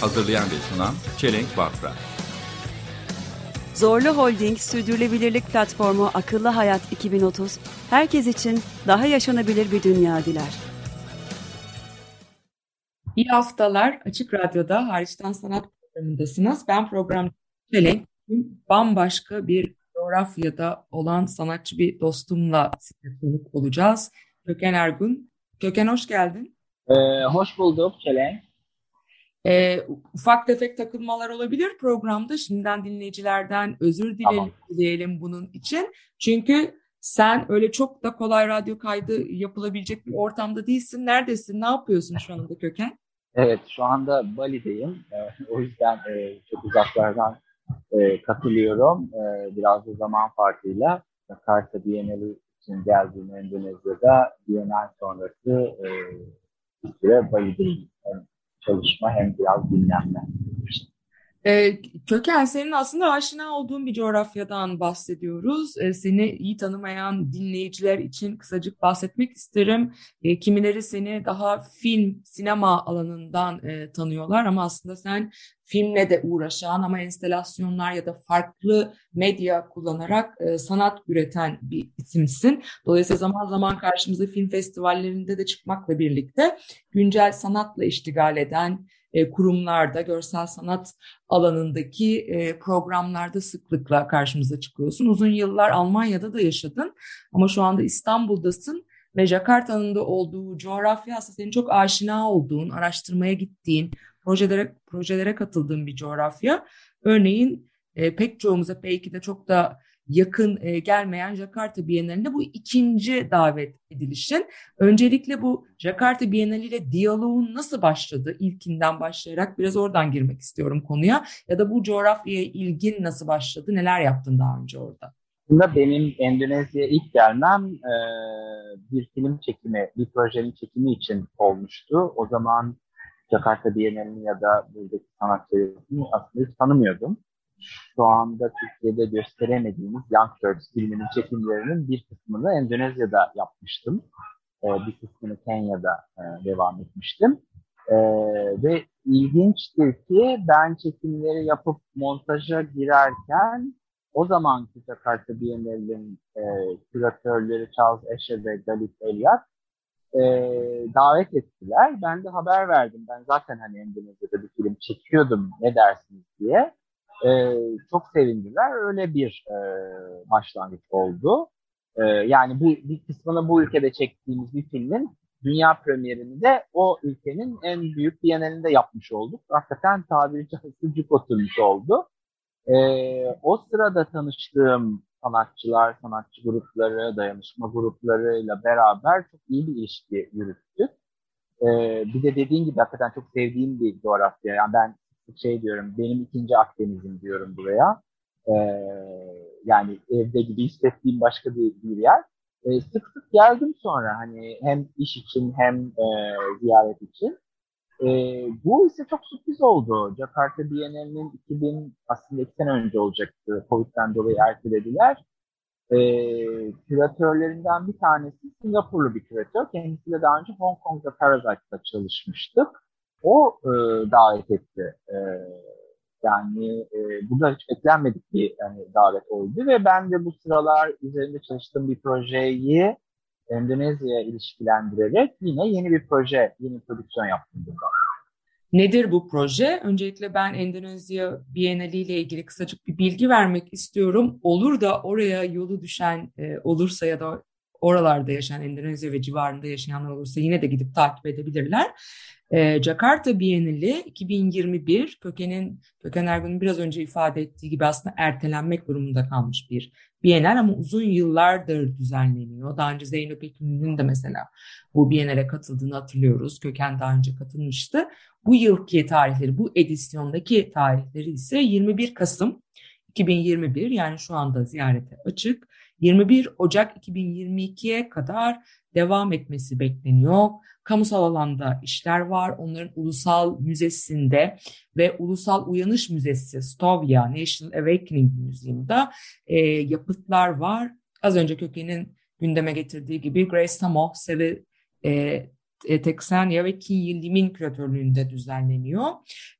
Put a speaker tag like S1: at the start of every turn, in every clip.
S1: Hazırlayan ve sunan Çelenk Bafra
S2: Zorlu Holding Sürdürülebilirlik Platformu Akıllı Hayat 2030, herkes için daha yaşanabilir bir dünya diler.
S3: İyi haftalar. Açık Radyo'da Hariçten Sanat programındasınız. Ben program Çelenk. Bambaşka bir coğrafyada olan sanatçı bir dostumla konuk olacağız. Köken Ergun. Köken hoş geldin.
S4: Ee, hoş bulduk Çelenk.
S3: Ee, ufak tefek takılmalar olabilir programda. Şimdiden dinleyicilerden özür dilerim,
S4: Tamam.
S3: dileyelim bunun için. Çünkü sen öyle çok da kolay radyo kaydı yapılabilecek bir ortamda değilsin. Neredesin? Ne yapıyorsun şu anda Köken?
S4: Evet şu anda Bali'deyim. Ee, o yüzden e, çok uzaklardan e, katılıyorum. E, biraz da zaman farkıyla Jakarta Bienali için geldiğim Endonezya'da Bienal sonrası e, bir süre Bali'deyim. Hem çalışma hem biraz dinlenme.
S3: Ee, Köken senin aslında aşina olduğun bir coğrafyadan bahsediyoruz. Ee, seni iyi tanımayan dinleyiciler için kısacık bahsetmek isterim. Ee, kimileri seni daha film, sinema alanından e, tanıyorlar ama aslında sen filmle de uğraşan ama enstalasyonlar ya da farklı medya kullanarak e, sanat üreten bir isimsin. Dolayısıyla zaman zaman karşımıza film festivallerinde de çıkmakla birlikte güncel sanatla iştigal eden e, kurumlarda, görsel sanat alanındaki e, programlarda sıklıkla karşımıza çıkıyorsun. Uzun yıllar Almanya'da da yaşadın ama şu anda İstanbul'dasın ve Jakarta'nın da olduğu coğrafya aslında senin çok aşina olduğun, araştırmaya gittiğin, projelere projelere katıldığın bir coğrafya. Örneğin e, pek çoğumuza belki de çok da yakın e, gelmeyen Jakarta Bienalinde bu ikinci davet edilişin. Öncelikle bu Jakarta Bienali ile diyaloğun nasıl başladı? İlkinden başlayarak biraz oradan girmek istiyorum konuya. Ya da bu coğrafyaya ilgin nasıl başladı? Neler yaptın daha önce orada?
S4: Aslında benim Endonezya'ya ilk gelmem e, bir film çekimi, bir projenin çekimi için olmuştu. O zaman Jakarta Bienalini ya da buradaki sanatçılarını aslında hiç tanımıyordum. Şu anda Türkiye'de gösteremediğimiz Young Turks filminin çekimlerinin bir kısmını Endonezya'da yapmıştım. E, bir kısmını Kenya'da e, devam etmiştim. E, ve ilginçtir ki ben çekimleri yapıp montaja girerken o zamanki Jakarta Bienali'nin e, küratörleri Charles Escher ve Galit Elias e, davet ettiler. Ben de haber verdim. Ben zaten hani Endonezya'da bir film çekiyordum ne dersiniz diye. E, çok sevindiler. Öyle bir e, başlangıç oldu. E, yani bu bir kısmını bu ülkede çektiğimiz bir filmin dünya premierini de o ülkenin en büyük bienalinde yapmış olduk. Hakikaten tabiri caizse cuk oturmuş oldu. Ee, o sırada tanıştığım sanatçılar, sanatçı grupları, dayanışma gruplarıyla beraber çok iyi bir ilişki yürüttük. Ee, bir de dediğin gibi hakikaten çok sevdiğim bir coğrafya. Yani ben şey diyorum, benim ikinci Akdeniz'im diyorum buraya. Ee, yani evde gibi hissettiğim başka bir, bir yer. Ee, sık sık geldim sonra hani hem iş için hem e, ziyaret için. E, bu ise çok sürpriz oldu. Jakarta Bienalinin 2000 aslında iki sene önce olacaktı. Covid'den dolayı ertelediler. E, küratörlerinden bir tanesi Singapurlu bir küratör. Kendisiyle daha önce Hong Kong'da Parasite'da çalışmıştık. O e, davet etti. E, yani e, bu hiç beklenmedik bir yani, davet oldu ve ben de bu sıralar üzerinde çalıştığım bir projeyi Endonezya'ya ilişkilendirerek yine yeni bir proje, yeni bir prodüksiyon yaptım burada.
S3: Nedir bu proje? Öncelikle ben Endonezya Bienali ile ilgili kısacık bir bilgi vermek istiyorum. Olur da oraya yolu düşen e, olursa ya da oralarda yaşayan Endonezya ve civarında yaşayanlar olursa yine de gidip takip edebilirler. E, Jakarta Bienali 2021 kökenin Köken Ergun'un biraz önce ifade ettiği gibi aslında ertelenmek durumunda kalmış bir Bienal ama uzun yıllardır düzenleniyor. Daha önce Zeynep Ekin'in de mesela bu Bienal'e katıldığını hatırlıyoruz. Köken daha önce katılmıştı. Bu yılki tarihleri, bu edisyondaki tarihleri ise 21 Kasım 2021 yani şu anda ziyarete açık. 21 Ocak 2022'ye kadar devam etmesi bekleniyor. Kamusal alanda işler var. Onların ulusal müzesinde ve Ulusal Uyanış Müzesi Stovia National Awakening Museum'da e, yapıtlar var. Az önce Köken'in gündeme getirdiği gibi Grace Tamo, Sevi e, e, Texania ve Kinyi Lim'in küratörlüğünde düzenleniyor.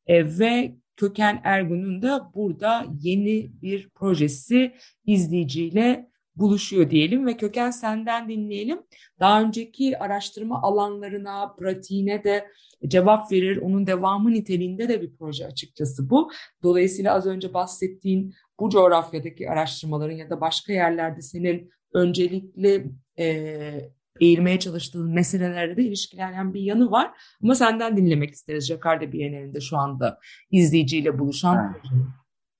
S3: E, ve Köken Ergun'un da burada yeni bir projesi izleyiciyle buluşuyor diyelim ve Köken senden dinleyelim. Daha önceki araştırma alanlarına, pratiğine de cevap verir. Onun devamı niteliğinde de bir proje açıkçası bu. Dolayısıyla az önce bahsettiğin bu coğrafyadaki araştırmaların ya da başka yerlerde senin öncelikli e, eğilmeye çalıştığın meselelerle de ilişkilenen bir yanı var. Ama senden dinlemek isteriz Jakarta Bienalinde şu anda izleyiciyle buluşan
S4: Evet.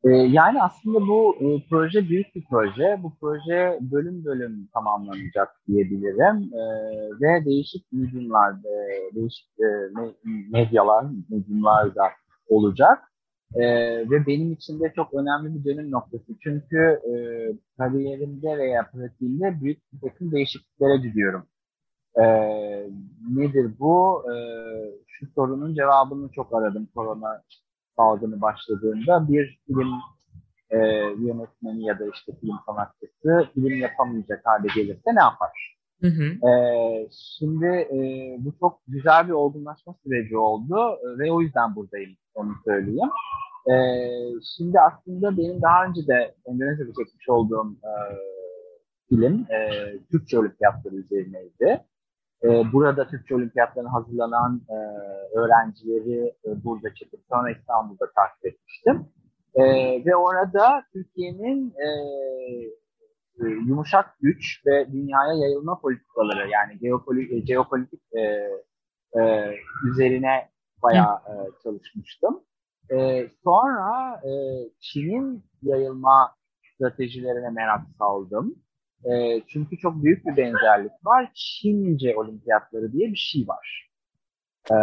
S4: Ee, yani aslında bu e, proje büyük bir proje. Bu proje bölüm bölüm tamamlanacak diyebilirim. Ee, ve değişik mediumlar, e, değişik e, me- medyalar, mediumlar da olacak. Ee, ve benim için de çok önemli bir dönüm noktası. Çünkü e, kariyerimde veya pratiğimde büyük bir takım değişikliklere gidiyorum. Nedir bu? Şu sorunun cevabını çok aradım korona salgını başladığında bir film e, yönetmeni ya da işte film sanatçısı film yapamayacak hale gelirse ne yapar?
S3: Hı hı.
S4: E, şimdi e, bu çok güzel bir olgunlaşma süreci oldu e, ve o yüzden buradayım onu söyleyeyim. E, şimdi aslında benim daha önce de Endonezya'da çekmiş olduğum e, film e, Türkçe olimpiyatları üzerineydi. E, burada Türkçe olimpiyatlarına hazırlanan e, öğrencileri e, burada çekip sonra İstanbul'da takip etmiştim. E, ve orada Türkiye'nin e, e, yumuşak güç ve dünyaya yayılma politikaları yani geopoli, e, jeopolitik e, e, üzerine bayağı e, çalışmıştım. E, sonra e, Çin'in yayılma stratejilerine merak saldım. E, çünkü çok büyük bir benzerlik var. Çince olimpiyatları diye bir şey var. E,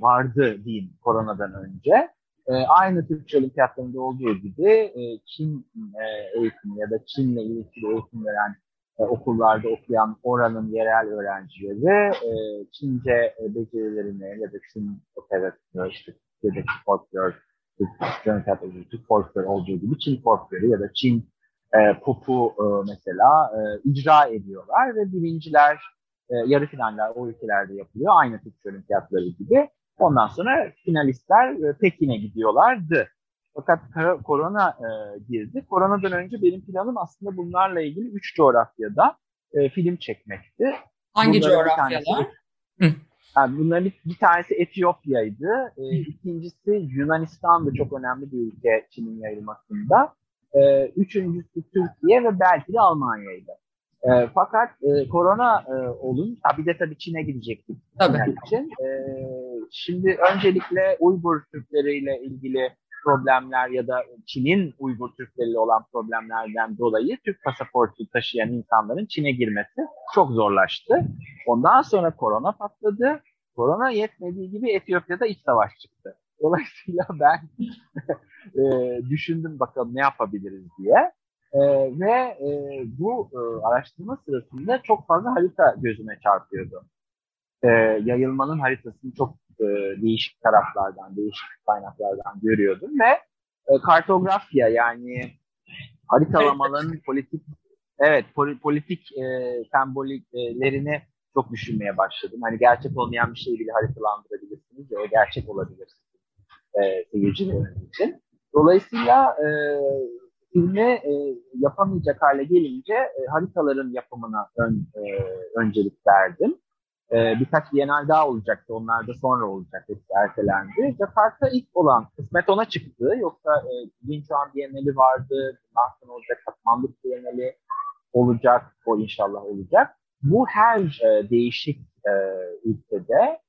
S4: vardı diyeyim koronadan önce. E, aynı Türkçe olimpiyatlarında olduğu gibi e, Çin e, eğitimi ya da Çin'le ilgili eğitim veren e, okullarda okuyan oranın yerel öğrencileri e, Çince e, becerilerini ya da Çin operasyonu işte Türkiye'deki folklor, Türk folklor olduğu gibi Çin folkloru ya da Çin e, popu e, mesela e, icra ediyorlar ve birinciler e, yarı finaller o ülkelerde yapılıyor aynı Türkçe olimpiyatları gibi. Ondan sonra finalistler e, Pekin'e gidiyorlardı. Fakat korona e, girdi. Koronadan önce benim planım aslında bunlarla ilgili üç coğrafyada e, film çekmekti.
S3: Hangi
S4: Bunların bir
S3: coğrafyalar?
S4: tanesi-
S3: Hı.
S4: Yani bunların bir, bir tanesi Etiyopya'ydı. E, ikincisi Yunanistan'da çok önemli bir ülke Çin'in yayılmasında. E, üçüncüsü Türkiye ve belki de Almanya'ydı. E, fakat e, korona e, olunca bir de tabii Çin'e gidecektik
S3: Tabii.
S4: için. E, şimdi öncelikle Uygur Türkleriyle ilgili problemler ya da Çin'in Uygur Türkleriyle olan problemlerden dolayı Türk pasaportu taşıyan insanların Çin'e girmesi çok zorlaştı. Ondan sonra korona patladı. Korona yetmediği gibi Etiyopya'da iç savaş çıktı. Dolayısıyla ben e, düşündüm bakalım ne yapabiliriz diye. E, ve e, bu e, araştırma sırasında çok fazla harita gözüme çarpıyordu. E, yayılmanın haritasını çok e, değişik taraflardan, değişik kaynaklardan görüyordum ve e, kartografya yani haritalamanın politik evet poli- politik e, sembollerini çok düşünmeye başladım. Hani gerçek olmayan bir şeyi bile haritalandırabilirsiniz o gerçek olabilir e, seyircileriniz için. Dolayısıyla e, filmi e, yapamayacak hale gelince e, haritaların yapımına ön, e, öncelik verdim. E, birkaç Bienal daha olacaktı. Onlar da sonra olacak. Hepsi ertelendi. Jakarta ilk olan kısmet ona çıktı. Yoksa e, Linchuan Bienali vardı. Nasıl olacak? Katmandu Bienali olacak. O inşallah olacak. bu her e, değişik e, ülkede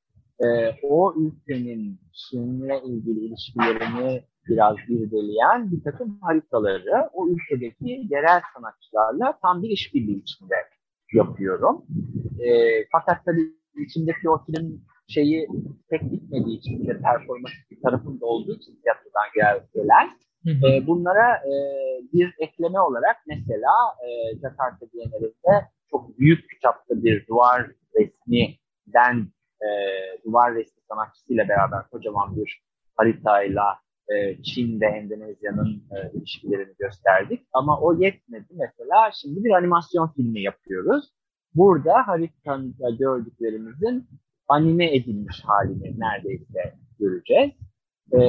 S4: e, o ülkenin Çin'le ilgili ilişkilerini biraz irdeleyen bir takım haritaları o ülkedeki yerel sanatçılarla tam bir işbirliği içinde yapıyorum. E, fakat tabii içindeki o film şeyi pek bitmediği için de performans bir tarafında olduğu için tiyatrodan gel- gelen e, bunlara e, bir ekleme olarak mesela e, Jakarta Bienalinde çok büyük çapta bir duvar resminden e, duvar resmi sanatçısıyla beraber kocaman bir haritayla e, Çin ve Endonezya'nın e, ilişkilerini gösterdik. Ama o yetmedi. Mesela şimdi bir animasyon filmi yapıyoruz. Burada haritada gördüklerimizin anime edilmiş halini neredeyse göreceğiz. E,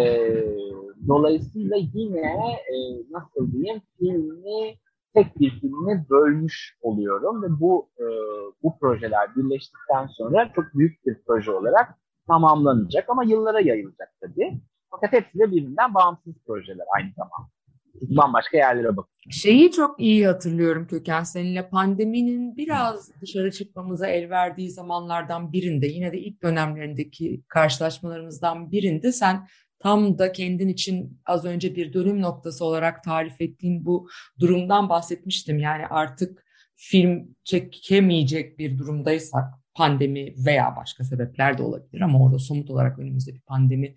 S4: dolayısıyla yine e, nasıl diyeyim filmi tek bir filmi bölmüş oluyorum ve bu e, bu projeler birleştikten sonra çok büyük bir proje olarak tamamlanacak ama yıllara yayılacak tabii. Fakat hepsi de birbirinden bağımsız projeler aynı zamanda. Bambaşka yerlere bak.
S3: Şeyi çok iyi hatırlıyorum Köken seninle pandeminin biraz dışarı çıkmamıza el verdiği zamanlardan birinde yine de ilk dönemlerindeki karşılaşmalarımızdan birinde sen tam da kendin için az önce bir dönüm noktası olarak tarif ettiğin bu durumdan bahsetmiştim. Yani artık film çekemeyecek bir durumdaysak pandemi veya başka sebepler de olabilir ama orada somut olarak önümüzde bir pandemi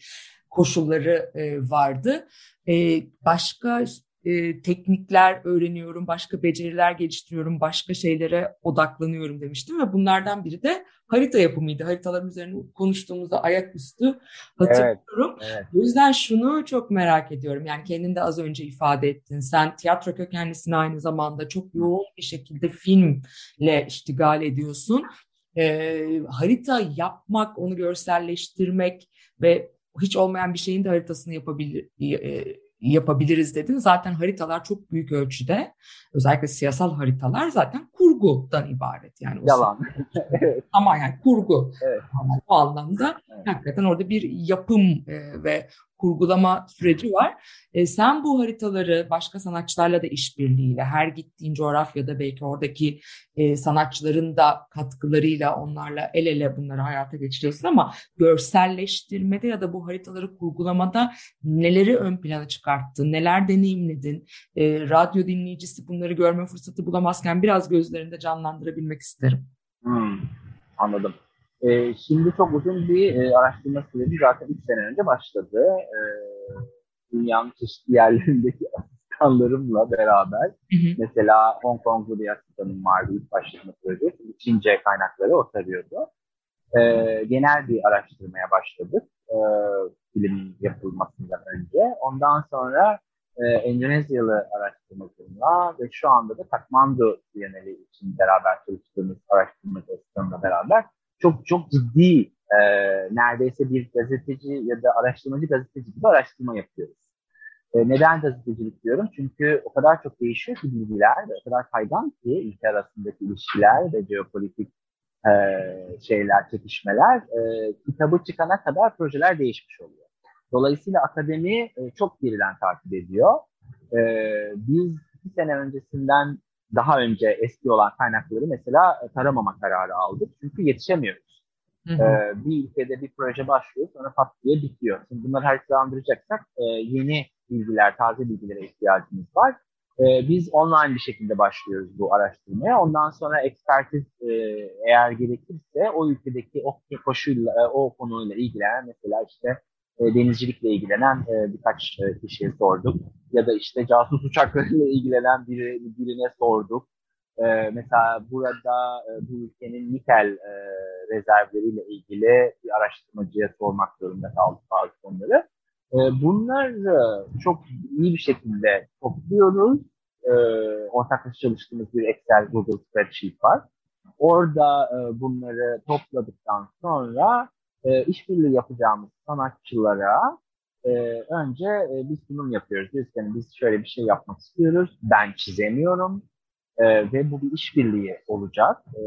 S3: koşulları e, vardı. E, başka e, teknikler öğreniyorum, başka beceriler geliştiriyorum, başka şeylere odaklanıyorum demiştim ve bunlardan biri de harita yapımıydı. Haritaların üzerine konuştuğumuzda ayaküstü hatırlıyorum.
S4: Evet, evet.
S3: O yüzden şunu çok merak ediyorum. Yani kendin de az önce ifade ettin. Sen tiyatro kökenlisin aynı zamanda çok yoğun bir şekilde filmle iştigal ediyorsun. Ee, harita yapmak, onu görselleştirmek ve hiç olmayan bir şeyin de haritasını yapabilir, e, yapabiliriz dedin. Zaten haritalar çok büyük ölçüde, özellikle siyasal haritalar zaten kurgudan ibaret. Yani o
S4: Yalan.
S3: ama yani kurgu
S4: Evet.
S3: Ama o anlamda
S4: Evet.
S3: hakikaten orada bir yapım e, ve kurgulama süreci var. E, sen bu haritaları başka sanatçılarla da işbirliğiyle her gittiğin coğrafyada belki oradaki e, sanatçıların da katkılarıyla onlarla el ele bunları hayata geçiriyorsun ama görselleştirmede ya da bu haritaları kurgulamada neleri ön plana çıkarttın, neler deneyimledin? E, radyo dinleyicisi bunları görme fırsatı bulamazken biraz gözlerinde canlandırabilmek isterim.
S4: Hmm, anladım. Ee, şimdi çok uzun bir e, araştırma süreci zaten 3 sene önce başladı. Ee, dünyanın çeşitli yerlerindeki asistanlarımla beraber
S3: Hı hı.
S4: mesela Hong Kong'lu bir asistanım vardı ilk başladığım projesi. Çince kaynakları o tarıyordu. Ee, genel bir araştırmaya başladık e, film yapılmasından önce. Ondan sonra e, Endonezyalı araştırmacımla ve şu anda da Kathmandu Bienali için beraber çalıştığımız araştırmacı asistanımla beraber çok çok ciddi e, neredeyse bir gazeteci ya da araştırmacı gazeteci gibi araştırma yapıyoruz. E, neden gazetecilik diyorum? Çünkü o kadar çok değişiyor ki bilgiler ve o kadar kaygan ki ülke arasındaki ilişkiler ve jeopolitik e, şeyler, çekişmeler e, kitabı çıkana kadar projeler değişmiş oluyor. Dolayısıyla akademi e, çok geriden takip ediyor. E, biz iki sene öncesinden daha önce eski olan kaynakları mesela e, taramama kararı aldık. Çünkü yetişemiyoruz.
S3: Hı hı.
S4: Ee, bir ülkede bir proje başlıyor sonra pat diye bitiyor. Şimdi bunları haritalandıracaksak e, yeni bilgiler, taze bilgilere ihtiyacımız var. E, biz online bir şekilde başlıyoruz bu araştırmaya. Ondan sonra ekspertiz e, eğer gerekirse o ülkedeki o koşuyla, e, o konuyla ilgilenen mesela işte e, denizcilikle ilgilenen e, birkaç e, kişiye sorduk. Ya da işte casus uçaklarıyla ilgilenen biri, birine sorduk. Ee, mesela burada e, bu ülkenin nikel e, rezervleriyle ilgili bir araştırmacıya sormak zorunda kaldık bazı konuları. E, bunları çok iyi bir şekilde topluyoruz. E, ortaklaşa çalıştığımız bir Excel Google spreadsheet var. Orada e, bunları topladıktan sonra e, işbirliği yapacağımız sanatçılara e, önce e, bir sunum yapıyoruz. Diyoruz ki hani biz şöyle bir şey yapmak istiyoruz. Ben çizemiyorum. Ee, ve bu bir işbirliği olacak. Ee,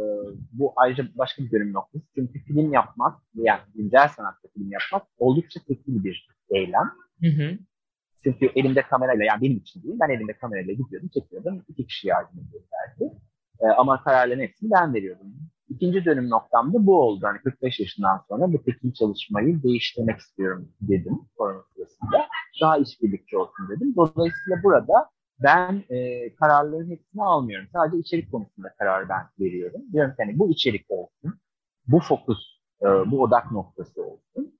S4: bu ayrıca başka bir dönüm noktası. Çünkü film yapmak, yani güncel sanatta film yapmak oldukça tekil bir eylem.
S3: Hı hı.
S4: Çünkü elimde kamerayla, yani benim için değil, ben elimde kamerayla gidiyordum, çekiyordum. İki kişi yardım ediyordu belki. E, ama kararların hepsini ben veriyordum. İkinci dönüm noktam da bu oldu. Hani 45 yaşından sonra bu tekil çalışmayı değiştirmek istiyorum dedim korona sırasında. Daha işbirlikçi olsun dedim. Dolayısıyla burada ben e, kararların hepsini almıyorum. Sadece içerik konusunda karar ben veriyorum. Diyorum ki hani bu içerik olsun, bu fokus, e, bu odak noktası olsun.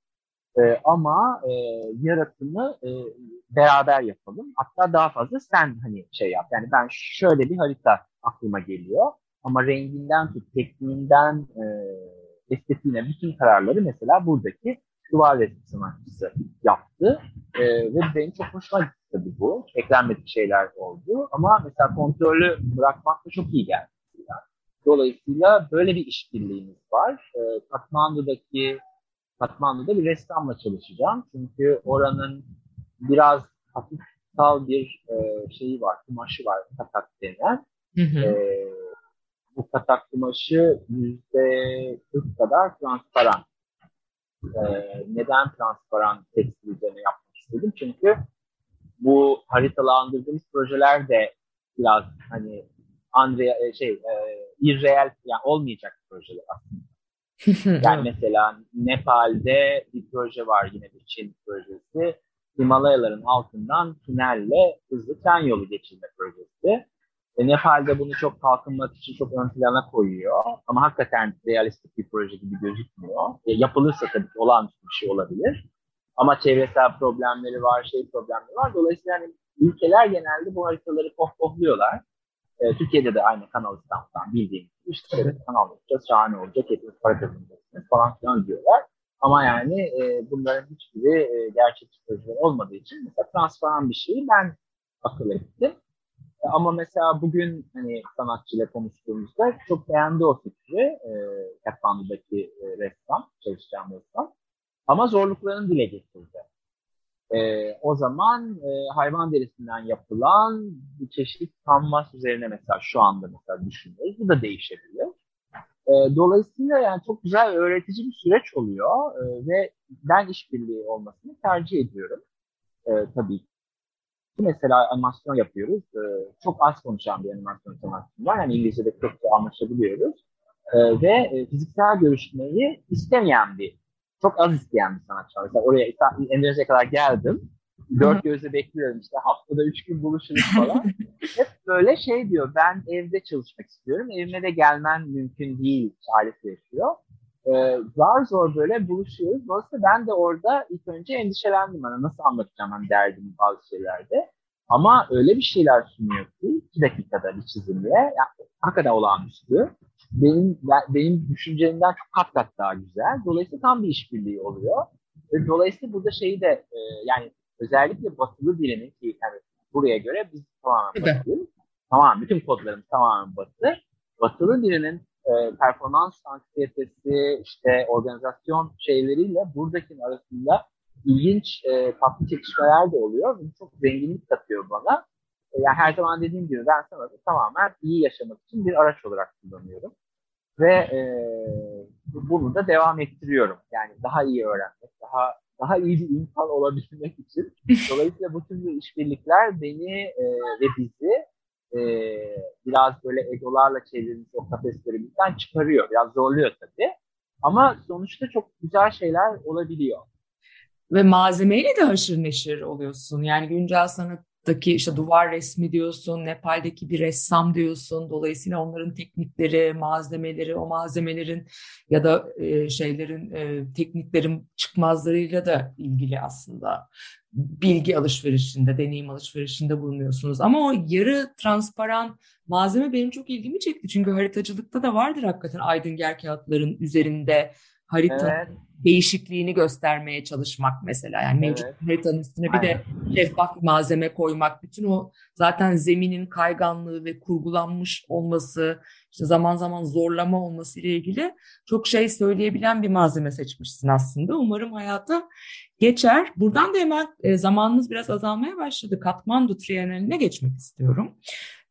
S4: E, ama e, yaratımı e, beraber yapalım. Hatta daha fazla sen hani şey yap. Yani ben şöyle bir harita aklıma geliyor. Ama renginden tut, tekniğinden e, estetiğine bütün kararları mesela buradaki duvar resmi sanatçısı yaptı. E, ve benim çok hoşuma gitti tabii bu. Eklenmedik şeyler oldu. Ama mesela kontrolü bırakmak da çok iyi geldi. Yani. Dolayısıyla böyle bir işbirliğimiz var. E, Katmandu'daki Katmandu'da bir ressamla çalışacağım. Çünkü oranın biraz hafifsal bir e, şeyi var, kumaşı var, katak denen.
S3: Hı hı.
S4: E, bu katak kumaşı yüzde 40 kadar transparan. E, neden transparan tekstil üzerine yapmak istedim? Çünkü bu haritalandırdığımız projeler de biraz hani Andre şey e, irreal yani olmayacak projeler aslında. Yani mesela Nepal'de bir proje var yine bir Çin projesi. Himalayaların altından tünelle hızlı tren yolu geçirme projesi. E, Nepal'de bunu çok kalkınmak için çok ön plana koyuyor. Ama hakikaten realistik bir proje gibi gözükmüyor. E, yapılırsa tabii ki olağanüstü bir şey olabilir. Ama çevresel problemleri var, şey problemleri var. Dolayısıyla yani ülkeler genelde bu haritaları pohpohluyorlar. E, Türkiye'de de aynı Kanal İstanbul'dan bildiğimiz işte evet, kanal yapacağız, şahane olacak, hepimiz para kazanacaksınız falan filan diyorlar. Ama yani e, bunların hiçbiri e, gerçekçi projeler olmadığı için mesela transparan bir şeyi ben akıl ettim. Ama mesela bugün hani sanatçıyla konuştuğumuzda çok beğendi o fikri. E, Katmandu'daki e, ressam, çalışacağım ressam. Ama zorluklarını dile getirdi. E, o zaman e, hayvan derisinden yapılan bir çeşit kanvas üzerine mesela şu anda mesela düşünüyoruz. Bu da değişebilir. E, dolayısıyla yani çok güzel öğretici bir süreç oluyor e, ve ben işbirliği olmasını tercih ediyorum. E, tabii. Mesela animasyon yapıyoruz. E, çok az konuşan bir animasyon sanatçım var. Yani İngilizce'de çok anlaşabiliyoruz. E, ve e, fiziksel görüşmeyi istemeyen bir çok az isteyen bir sanatçı var. Mesela oraya Endonezya'ya kadar geldim. Dört gözle bekliyorum işte haftada üç gün buluşuruz falan. Hep böyle şey diyor ben evde çalışmak istiyorum. Evime de gelmen mümkün değil ailesi yaşıyor. Ee, zar zor böyle buluşuyoruz. Dolayısıyla ben de orada ilk önce endişelendim. Hani nasıl anlatacağım hani derdimi bazı şeylerde. Ama öyle bir şeyler sunuyor ki iki dakikada bir çizimle. Yani, hakikaten olağanüstü benim benim düşüncemden çok kat kat daha güzel. Dolayısıyla tam bir işbirliği oluyor. Ve dolayısıyla burada şeyi de e, yani özellikle batılı dilinin ki yani buraya göre biz tamamen batılıyız. Tamam, bütün kodlarımız tamamen batı. Batılı dilinin e, performans anksiyetesi, işte organizasyon şeyleriyle buradakinin arasında ilginç e, tatlı çekişmeler de oluyor. Bu çok zenginlik katıyor bana. E, yani her zaman dediğim gibi ben sanatı tamamen iyi yaşamak için bir araç olarak kullanıyorum. Ve e, bunu da devam ettiriyorum. Yani daha iyi öğrenmek, daha daha iyi bir insan olabilmek için. Dolayısıyla bu tür işbirlikler beni e, ve bizi e, biraz böyle egolarla çevrilmiş o kafeslerimizden çıkarıyor. Biraz zorluyor tabii. Ama sonuçta çok güzel şeyler olabiliyor.
S3: Ve malzemeyle de haşır neşir oluyorsun. Yani güncel sanat Daki işte duvar resmi diyorsun, Nepal'deki bir ressam diyorsun. Dolayısıyla onların teknikleri, malzemeleri, o malzemelerin ya da e, şeylerin, e, tekniklerin çıkmazlarıyla da ilgili aslında bilgi alışverişinde, deneyim alışverişinde bulunuyorsunuz. Ama o yarı transparan malzeme benim çok ilgimi çekti. Çünkü haritacılıkta da vardır hakikaten Aydınger kağıtların üzerinde harita evet. Değişikliğini göstermeye çalışmak mesela. Yani mevcut evet. haritanın üstüne bir de şeffaf malzeme koymak. Bütün o zaten zeminin kayganlığı ve kurgulanmış olması, işte zaman zaman zorlama olması ile ilgili çok şey söyleyebilen bir malzeme seçmişsin aslında. Umarım hayata geçer. Buradan da hemen e, zamanımız biraz azalmaya başladı. Katmandu Triennaline geçmek istiyorum.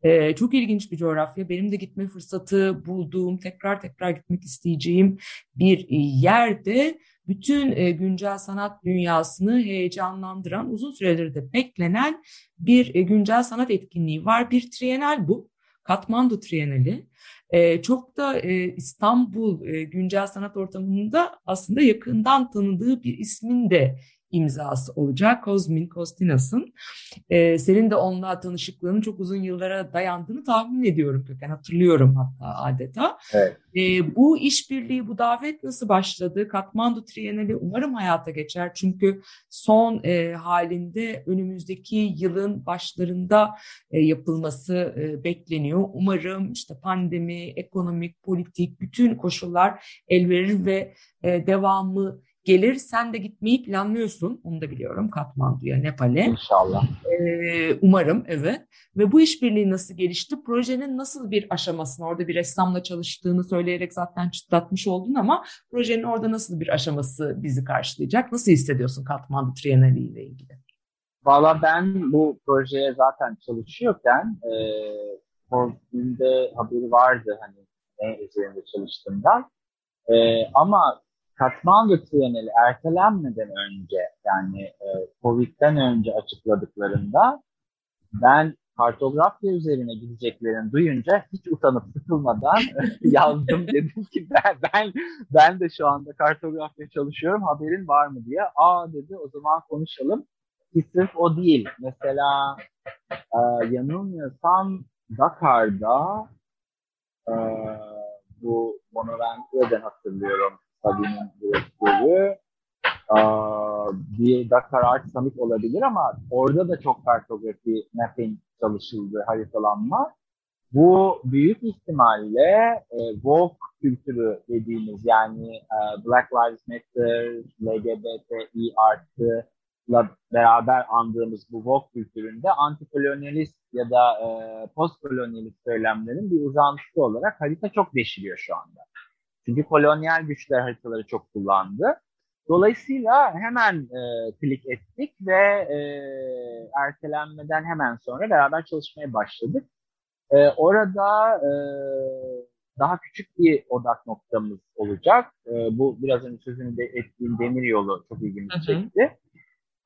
S3: Ee, çok ilginç bir coğrafya. Benim de gitme fırsatı bulduğum, tekrar tekrar gitmek isteyeceğim bir e, yerde bütün e, güncel sanat dünyasını heyecanlandıran, uzun süredir de beklenen bir e, güncel sanat etkinliği var. Bir trienal bu. Katmandu Trienali. E, çok da e, İstanbul e, güncel sanat ortamında aslında yakından tanıdığı bir ismin de imzası olacak. Kozmin Kostinas'ın. Ee, senin de onunla tanışıklığının çok uzun yıllara dayandığını tahmin ediyorum Köken. Hatırlıyorum hatta adeta.
S4: Evet.
S3: Ee, bu işbirliği, bu davet nasıl başladı? Katmandu Trienali umarım hayata geçer. Çünkü son e, halinde önümüzdeki yılın başlarında e, yapılması e, bekleniyor. Umarım işte pandemi, ekonomik, politik bütün koşullar el verir ve e, devamı gelir. Sen de gitmeyi planlıyorsun. Onu da biliyorum Katmandu'ya, Nepal'e.
S4: İnşallah.
S3: Ee, umarım evet. Ve bu işbirliği nasıl gelişti? Projenin nasıl bir aşamasını, orada bir ressamla çalıştığını söyleyerek zaten çıtlatmış oldun ama projenin orada nasıl bir aşaması bizi karşılayacak? Nasıl hissediyorsun Katmandu Trienali ile ilgili?
S4: Valla ben bu projeye zaten çalışıyorken e, Fortun'de haberi vardı hani ne üzerinde çalıştığımdan. E, ama Katmandu Trienali ertelenmeden önce yani e, Covid'den önce açıkladıklarında ben kartografya üzerine gideceklerini duyunca hiç utanıp sıkılmadan yazdım dedim ki ben, ben ben de şu anda kartografya çalışıyorum haberin var mı diye. Aa dedi o zaman konuşalım. Ki sırf o değil. Mesela e, yanılmıyorsam Dakar'da e, bu Bonaventure'den hatırlıyorum Sabine'in direktörü e, bir Dakar Art Summit olabilir ama orada da çok kartografi mapping çalışıldı, haritalanma. Bu büyük ihtimalle e, Vogue kültürü dediğimiz yani e, Black Lives Matter, LGBTİ artıla beraber andığımız bu Vogue kültüründe antikolonyalist ya da e, postkolonyalist söylemlerin bir uzantısı olarak harita çok deşiliyor şu anda. Çünkü kolonyal güçler haritaları çok kullandı. Dolayısıyla hemen e, klik ettik ve e, ertelenmeden hemen sonra beraber çalışmaya başladık. E, orada e, daha küçük bir odak noktamız olacak. E, bu biraz önce sözünü de ettiğim demir yolu çok ilgimizi çekti.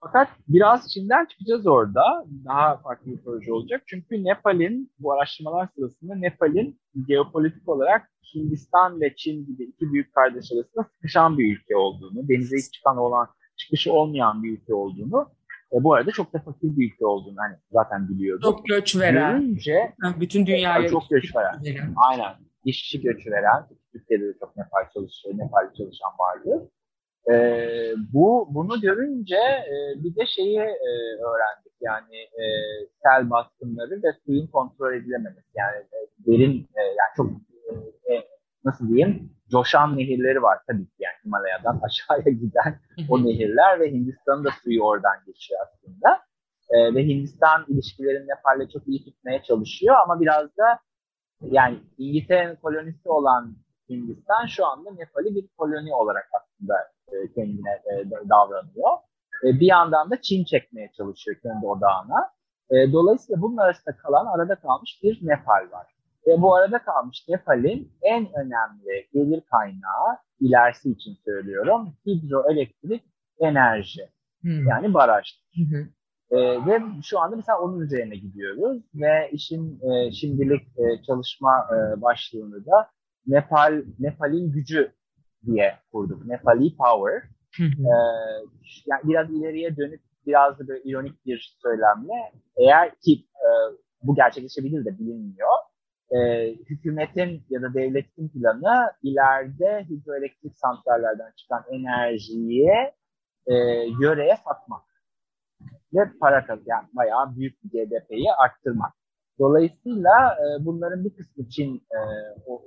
S4: Fakat biraz Çin'den çıkacağız orada. Daha farklı bir proje olacak. Çünkü Nepal'in, bu araştırmalar sırasında Nepal'in geopolitik olarak Hindistan ve Çin gibi iki büyük kardeş arasında sıkışan bir ülke olduğunu, denize hiç çıkan olan, çıkışı olmayan bir ülke olduğunu, e, bu arada çok da fakir bir ülke olduğunu hani zaten biliyorduk.
S3: Çok göç veren.
S4: Görünce,
S3: bütün dünyaya
S4: çok göç veren.
S3: veren.
S4: Aynen. İşçi göçü veren. Türkiye'de de çok Nepal çalışıyor, Nepal çalışan vardı. Ee, bu bunu görünce e, bir de şeyi e, öğrendik. Yani e, sel baskınları ve suyun kontrol edilememesi. Yani e, derin e, yani çok e, e, nasıl diyeyim? Coşan nehirleri var tabii ki. Yani Himalaya'dan aşağıya giden o nehirler ve Hindistan'ın da suyu oradan geçiyor aslında. E, ve Hindistan ilişkilerini Nepal'le çok iyi tutmaya çalışıyor ama biraz da yani İngiltere'nin kolonisi olan Hindistan şu anda Nepal'i bir koloni olarak aslında e, kendine e, davranıyor. E, bir yandan da Çin çekmeye çalışıyor kendi odağına. Dolayısıyla bunun arasında kalan, arada kalmış bir Nepal var. Ve bu arada kalmış Nepal'in en önemli gelir kaynağı, ilerisi için söylüyorum, hidroelektrik enerji. Hmm. Yani baraj. Hmm. Ee, ve şu anda mesela onun üzerine gidiyoruz ve işin e, şimdilik e, çalışma e, başlığını da Nepal Nepal'in gücü diye kurduk. Nepali Power. Hı hı. Ee, yani biraz ileriye dönüp biraz da böyle ironik bir söylemle eğer ki e, bu gerçekleşebilir de bilinmiyor. E, hükümetin ya da devletin planı ileride hidroelektrik santrallerden çıkan enerjiyi e, yöreye satmak ve para kazan yani bayağı büyük bir GDP'yi arttırmak. Dolayısıyla e, bunların bir kısmı Çin e, o,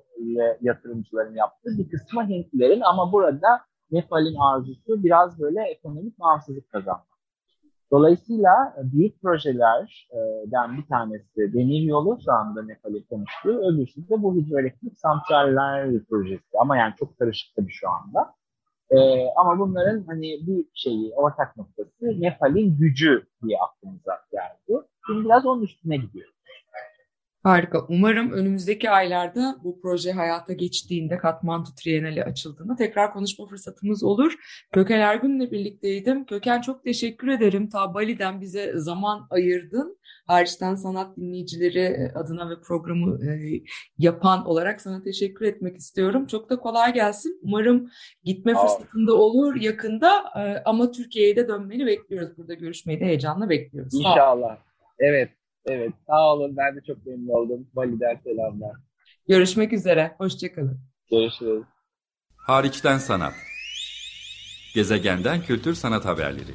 S4: yatırımcıların yaptığı, bir kısmı Hintlilerin ama burada Nepal'in arzusu biraz böyle ekonomik bağımsızlık kazanmak. Dolayısıyla e, büyük projelerden bir tanesi demir yolu şu anda Nepal'e konuştuğu, öbürsü de bu hidroelektrik santraller projesi. Ama yani çok karışık tabii şu anda. Ee, ama bunların hani bir şeyi, ortak noktası Nepal'in gücü diye aklımıza geldi. Şimdi biraz onun üstüne gidiyoruz.
S3: Harika. Umarım önümüzdeki aylarda bu proje hayata geçtiğinde Katmandu Trienali açıldığında tekrar konuşma fırsatımız olur. Köken Ergün'le birlikteydim. Köken çok teşekkür ederim. Ta Bali'den bize zaman ayırdın. Hariçten sanat dinleyicileri e, adına ve programı e, yapan olarak sana teşekkür etmek istiyorum. Çok da kolay gelsin. Umarım gitme fırsatında olur yakında e, ama Türkiye'ye de dönmeni bekliyoruz. Burada görüşmeyi de heyecanla bekliyoruz.
S4: İnşallah. Evet. Evet. Sağ olun. Ben de çok memnun oldum. Bali'den selamlar.
S3: Görüşmek üzere. Hoşçakalın.
S4: Görüşürüz.
S1: Hariçten sanat. Gezegenden kültür sanat haberleri.